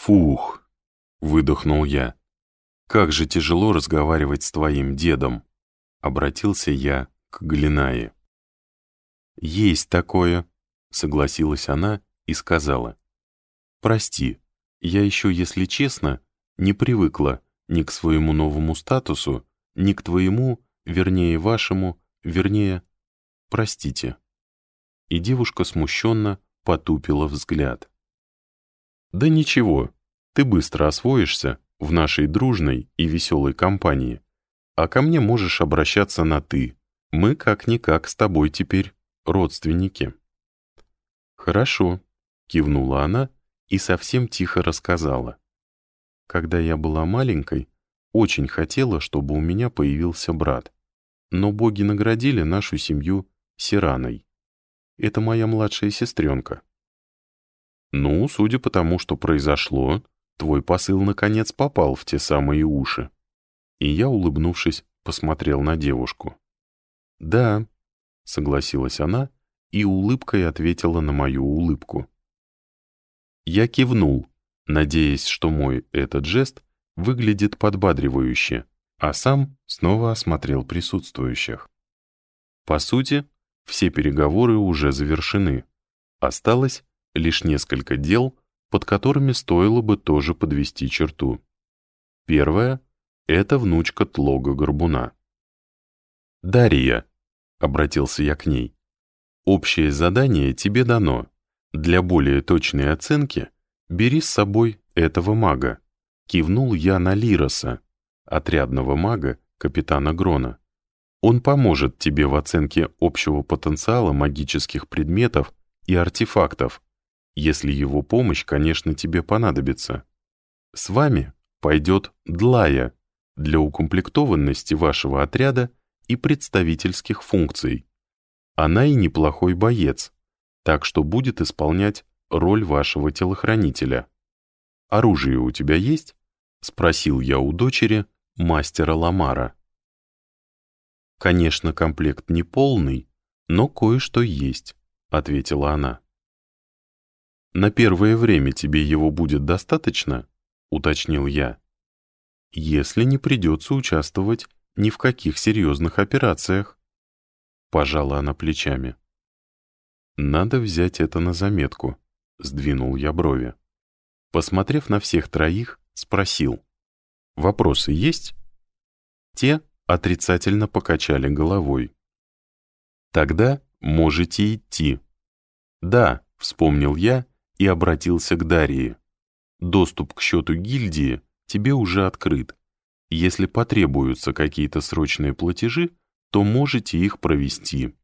«Фух!» — выдохнул я. «Как же тяжело разговаривать с твоим дедом!» — обратился я к Глинае. «Есть такое», — согласилась она и сказала. «Прости, я еще, если честно, не привыкла ни к своему новому статусу, ни к твоему, вернее, вашему, вернее, простите». И девушка смущенно потупила взгляд. «Да ничего, ты быстро освоишься в нашей дружной и веселой компании, а ко мне можешь обращаться на «ты». Мы как-никак с тобой теперь родственники». «Хорошо», — кивнула она и совсем тихо рассказала. «Когда я была маленькой, очень хотела, чтобы у меня появился брат, но боги наградили нашу семью Сираной. Это моя младшая сестренка». «Ну, судя по тому, что произошло, твой посыл наконец попал в те самые уши». И я, улыбнувшись, посмотрел на девушку. «Да», — согласилась она и улыбкой ответила на мою улыбку. Я кивнул, надеясь, что мой этот жест выглядит подбадривающе, а сам снова осмотрел присутствующих. По сути, все переговоры уже завершены. Осталось лишь несколько дел, под которыми стоило бы тоже подвести черту. Первое — это внучка Тлога Горбуна. «Дарья», — обратился я к ней, — «общее задание тебе дано. Для более точной оценки бери с собой этого мага». Кивнул я на Лироса, отрядного мага капитана Грона. Он поможет тебе в оценке общего потенциала магических предметов и артефактов, если его помощь, конечно, тебе понадобится. С вами пойдет Длая для укомплектованности вашего отряда и представительских функций. Она и неплохой боец, так что будет исполнять роль вашего телохранителя. Оружие у тебя есть? Спросил я у дочери мастера Ламара. «Конечно, комплект не полный, но кое-что есть», — ответила она. «На первое время тебе его будет достаточно?» — уточнил я. «Если не придется участвовать ни в каких серьезных операциях». Пожала она плечами. «Надо взять это на заметку», — сдвинул я брови. Посмотрев на всех троих, спросил. «Вопросы есть?» Те отрицательно покачали головой. «Тогда можете идти». «Да», — вспомнил я и обратился к Дарье. «Доступ к счету гильдии тебе уже открыт. Если потребуются какие-то срочные платежи, то можете их провести».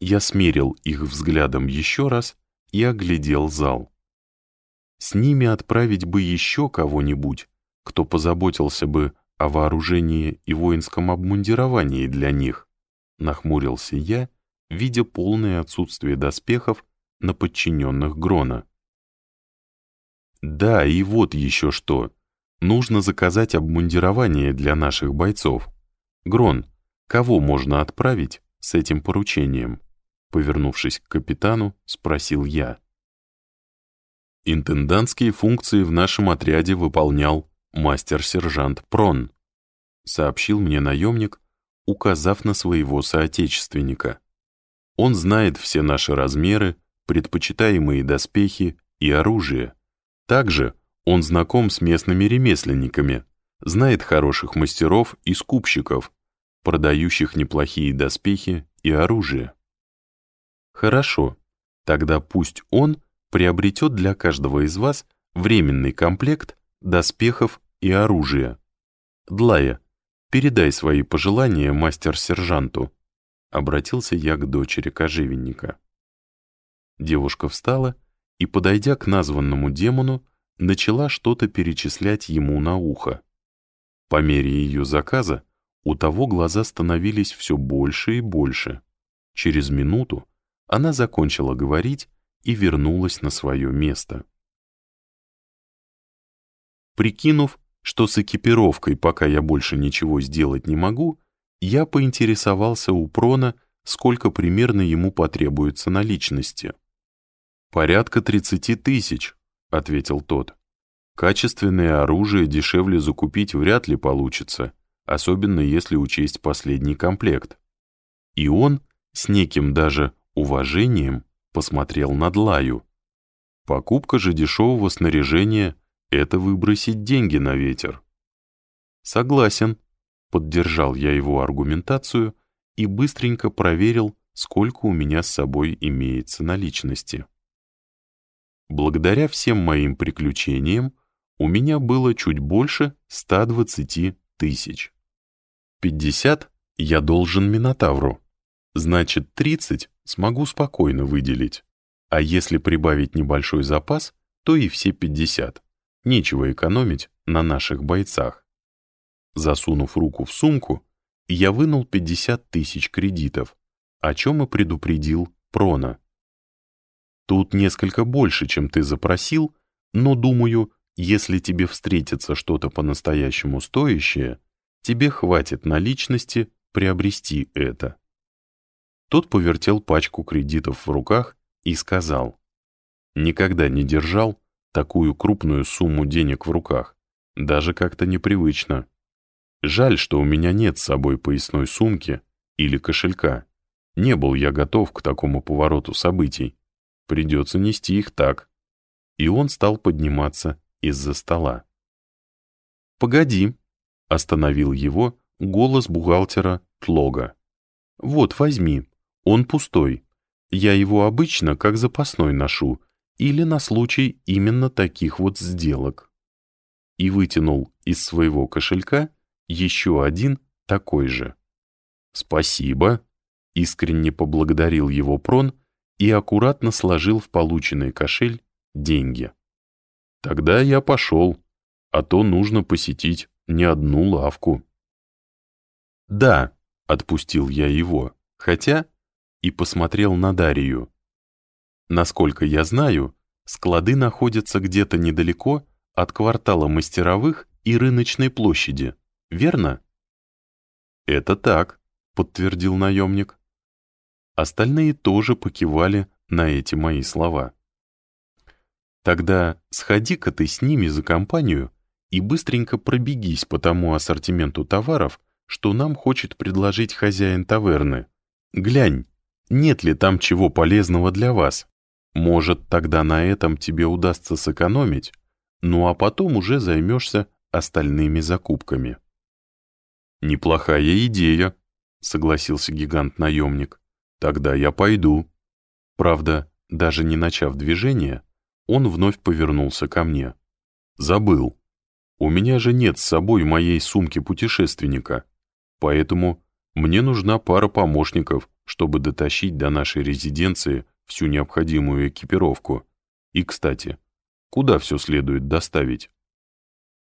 Я смерил их взглядом еще раз и оглядел зал. С ними отправить бы еще кого-нибудь, кто позаботился бы о вооружении и воинском обмундировании для них, нахмурился я, видя полное отсутствие доспехов на подчиненных Грона. Да, и вот еще что. Нужно заказать обмундирование для наших бойцов. Грон, кого можно отправить с этим поручением? Повернувшись к капитану, спросил я. Интендантские функции в нашем отряде выполнял мастер-сержант Прон, сообщил мне наемник, указав на своего соотечественника. Он знает все наши размеры, предпочитаемые доспехи и оружие. Также он знаком с местными ремесленниками, знает хороших мастеров и скупщиков, продающих неплохие доспехи и оружие. Хорошо, тогда пусть он приобретет для каждого из вас временный комплект доспехов и оружия. Длая, передай свои пожелания мастер-сержанту. Обратился я к дочери кожевенника. Девушка встала и, подойдя к названному демону, начала что-то перечислять ему на ухо. По мере ее заказа у того глаза становились все больше и больше. Через минуту она закончила говорить и вернулась на свое место. Прикинув, что с экипировкой пока я больше ничего сделать не могу, я поинтересовался у Прона, сколько примерно ему потребуется наличности. «Порядка тридцати тысяч», — ответил тот. Качественное оружие дешевле закупить вряд ли получится, особенно если учесть последний комплект. И он с неким даже уважением посмотрел на Длаю. Покупка же дешевого снаряжения — это выбросить деньги на ветер. Согласен, поддержал я его аргументацию и быстренько проверил, сколько у меня с собой имеется наличности. Благодаря всем моим приключениям у меня было чуть больше 120 тысяч. 50 я должен Минотавру, значит 30 смогу спокойно выделить. А если прибавить небольшой запас, то и все 50. Нечего экономить на наших бойцах. Засунув руку в сумку, я вынул 50 тысяч кредитов, о чем и предупредил Прона. Тут несколько больше, чем ты запросил, но, думаю, если тебе встретится что-то по-настоящему стоящее, тебе хватит наличности приобрести это. Тот повертел пачку кредитов в руках и сказал, «Никогда не держал такую крупную сумму денег в руках, даже как-то непривычно. Жаль, что у меня нет с собой поясной сумки или кошелька. Не был я готов к такому повороту событий. Придется нести их так. И он стал подниматься из-за стола. «Погоди», — остановил его голос бухгалтера Тлога. «Вот, возьми, он пустой. Я его обычно как запасной ношу или на случай именно таких вот сделок». И вытянул из своего кошелька еще один такой же. «Спасибо», — искренне поблагодарил его Прон и аккуратно сложил в полученный кошель деньги. «Тогда я пошел, а то нужно посетить не одну лавку». «Да», — отпустил я его, хотя и посмотрел на Дарью. Насколько я знаю, склады находятся где-то недалеко от квартала мастеровых и рыночной площади верно?» «Это так», — подтвердил наемник. Остальные тоже покивали на эти мои слова. «Тогда сходи-ка ты с ними за компанию и быстренько пробегись по тому ассортименту товаров, что нам хочет предложить хозяин таверны. Глянь, нет ли там чего полезного для вас. Может, тогда на этом тебе удастся сэкономить, ну а потом уже займешься остальными закупками». «Неплохая идея», — согласился гигант-наемник. «Тогда я пойду». Правда, даже не начав движение, он вновь повернулся ко мне. «Забыл. У меня же нет с собой моей сумки путешественника, поэтому мне нужна пара помощников, чтобы дотащить до нашей резиденции всю необходимую экипировку. И, кстати, куда все следует доставить?»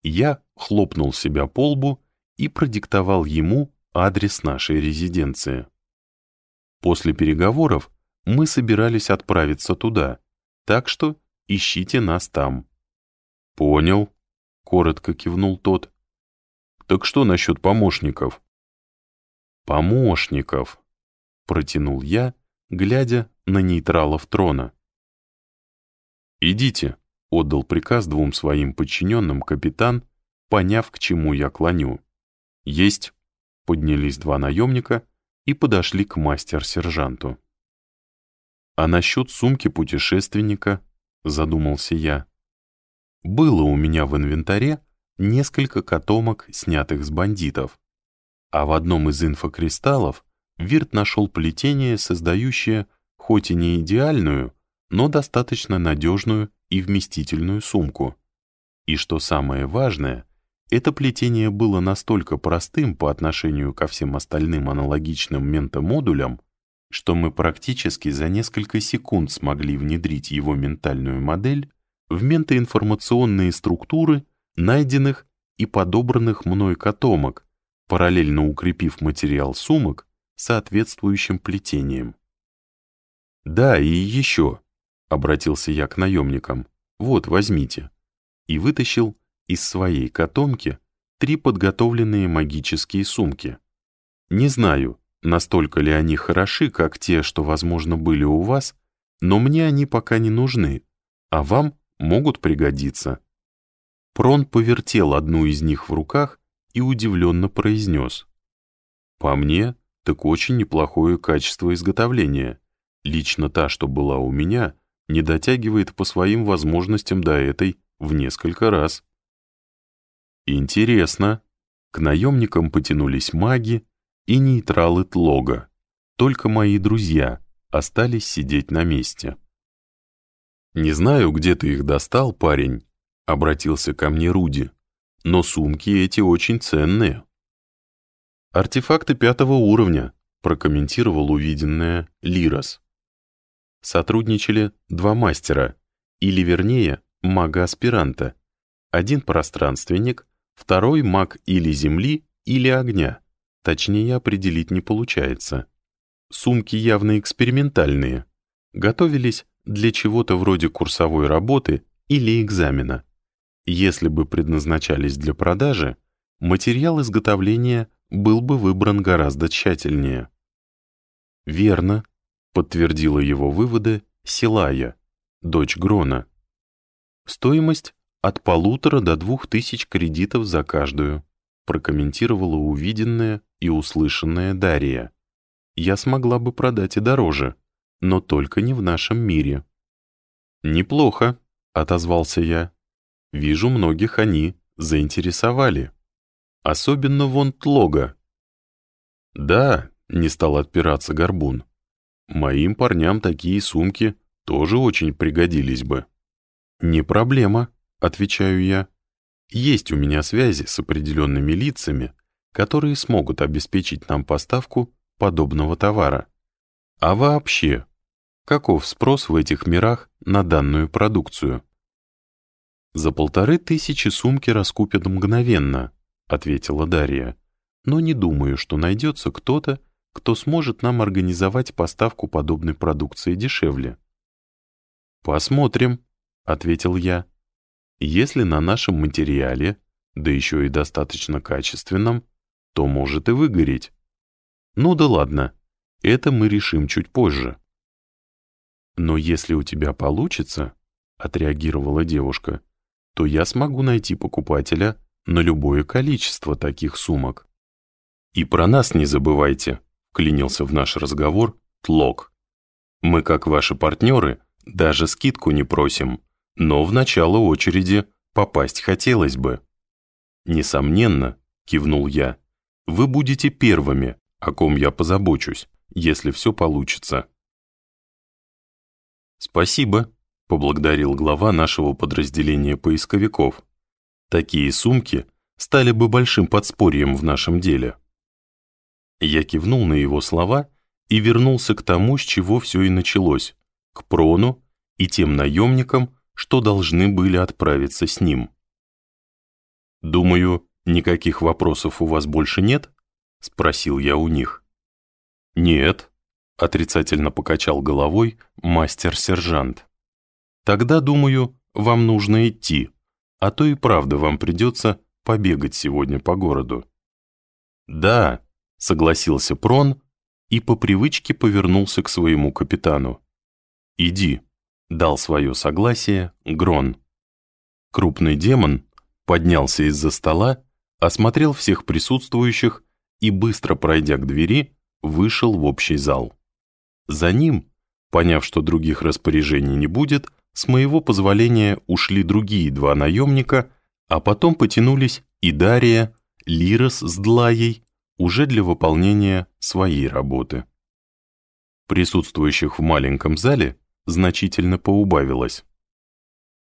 Я хлопнул себя по лбу и продиктовал ему адрес нашей резиденции. После переговоров мы собирались отправиться туда, так что ищите нас там. «Понял», — коротко кивнул тот. «Так что насчет помощников?» «Помощников», — протянул я, глядя на нейтралов трона. «Идите», — отдал приказ двум своим подчиненным капитан, поняв, к чему я клоню. «Есть!» — поднялись два наемника и подошли к мастер-сержанту. «А насчет сумки путешественника?» — задумался я. «Было у меня в инвентаре несколько котомок, снятых с бандитов, а в одном из инфокристаллов Вирт нашел плетение, создающее, хоть и не идеальную, но достаточно надежную и вместительную сумку. И что самое важное, это плетение было настолько простым по отношению ко всем остальным аналогичным ментомодулям, что мы практически за несколько секунд смогли внедрить его ментальную модель в ментоинформационные структуры найденных и подобранных мной котомок, параллельно укрепив материал сумок соответствующим плетением. «Да, и еще», — обратился я к наемникам, — «вот, возьмите», и вытащил из своей котомки три подготовленные магические сумки. Не знаю, настолько ли они хороши, как те, что, возможно, были у вас, но мне они пока не нужны, а вам могут пригодиться. Прон повертел одну из них в руках и удивленно произнес. «По мне, так очень неплохое качество изготовления. Лично та, что была у меня, не дотягивает по своим возможностям до этой в несколько раз». «Интересно». К наемникам потянулись маги и нейтралы Тлога. Только мои друзья остались сидеть на месте. «Не знаю, где ты их достал, парень», — обратился ко мне Руди, «но сумки эти очень ценные». «Артефакты пятого уровня», — прокомментировал увиденное Лирос. Сотрудничали два мастера, или вернее, мага-аспиранта. Один пространственник, второй маг или земли, или огня. Точнее определить не получается. Сумки явно экспериментальные. Готовились для чего-то вроде курсовой работы или экзамена. Если бы предназначались для продажи, материал изготовления был бы выбран гораздо тщательнее. «Верно», — подтвердила его выводы Силая, дочь Грона. «Стоимость от полутора до двух тысяч кредитов за каждую», прокомментировала увиденное и услышанное Дарья. «Я смогла бы продать и дороже, но только не в нашем мире». «Неплохо», — отозвался я. «Вижу, многих они заинтересовали. Особенно вон Тлога». «Да», — не стал отпираться Горбун. «Моим парням такие сумки тоже очень пригодились бы». «Не проблема», — отвечаю я. «Есть у меня связи с определенными лицами, которые смогут обеспечить нам поставку подобного товара. А вообще, каков спрос в этих мирах на данную продукцию? «За полторы тысячи сумки раскупят мгновенно», — ответила Дарья. «Но не думаю, что найдется кто-то, кто сможет нам организовать поставку подобной продукции дешевле». «Посмотрим», — ответил я. «Если на нашем материале, да еще и достаточно качественном, то может и выгореть. Ну да ладно, это мы решим чуть позже. Но если у тебя получится, отреагировала девушка, то я смогу найти покупателя на любое количество таких сумок. И про нас не забывайте, клянился в наш разговор Тлок. Мы, как ваши партнеры, даже скидку не просим, но в начало очереди попасть хотелось бы. Несомненно, кивнул я, вы будете первыми, о ком я позабочусь, если все получится. «Спасибо», — поблагодарил глава нашего подразделения поисковиков. «Такие сумки стали бы большим подспорьем в нашем деле». Я кивнул на его слова и вернулся к тому, с чего все и началось, к Прону и тем наемникам, что должны были отправиться с ним. «Думаю, никаких вопросов у вас больше нет?» — спросил я у них. «Нет», — отрицательно покачал головой мастер-сержант. «Тогда, думаю, вам нужно идти, а то и правда вам придется побегать сегодня по городу». «Да», — согласился Прон и по привычке повернулся к своему капитану. «Иди», — дал свое согласие Грон. Крупный демон поднялся из-за стола, осмотрел всех присутствующих и, быстро пройдя к двери, вышел в общий зал. За ним, поняв, что других распоряжений не будет, с моего позволения ушли другие два наемника, а потом потянулись и Дария, Лирос с Длаей, уже для выполнения своей работы. Присутствующих в маленьком зале значительно поубавилось.